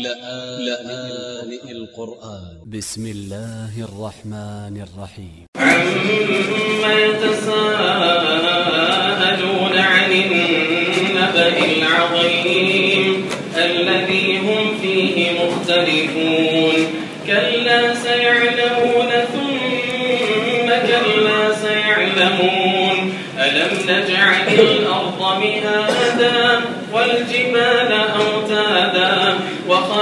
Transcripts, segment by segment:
لآن القرآن. ب س م الله الرحمن الرحيم. عما يتساءلون عن النبأ العظيم الذي هم فيه مختلفون. كلا سيعلمون ثم كلا سيعلمون. ألم نجعل الأرض مهادا والجبال أوتادا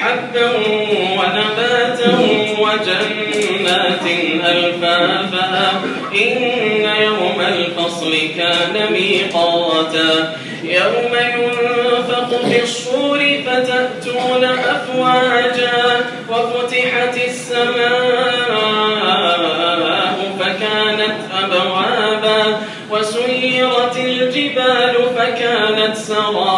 حبا ونباتا وجنات ألفافا. إن يوم الفصل كان ميقاتا. يوم ينفق في الصور فتأتون أفواجا. وفتحت السماء فكانت أبوابا. وسيرت الجبال فكانت سرابا.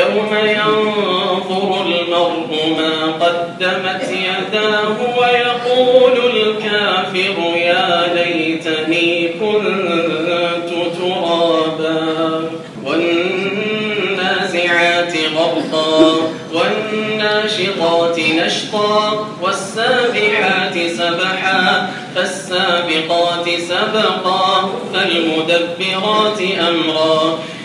يوم ينظر المرء ما قدمت يداه ويقول الكافر يا ليتني كنت ترابا والنازعات غرقا والناشطات نشطا والسابحات سبحا فالسابقات سبقا فالمدبرات أمرا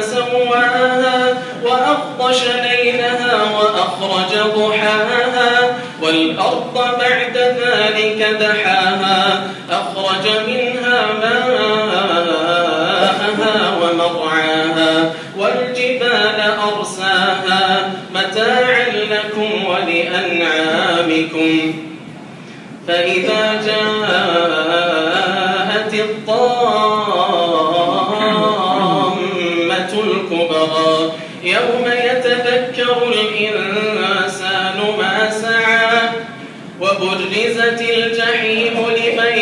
سمكها فسواها وأغطش ليلها وأخرج ضحاها والأرض بعد ذلك دحاها أخرج منها ماءها ومرعاها والجبال أرساها متاعا لكم ولأنعامكم فإذا جاءت الكبرى. يوم يتذكر الإنسان ما سعى وبرزت الجحيم لمن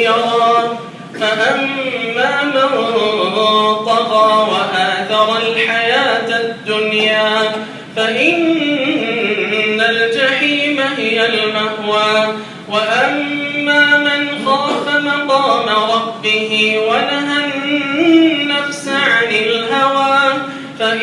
يرى. فأما من طغى وآثر الحياة الدنيا فإن الجحيم هي المأوى. وأما من خاف مقام ربه ونهى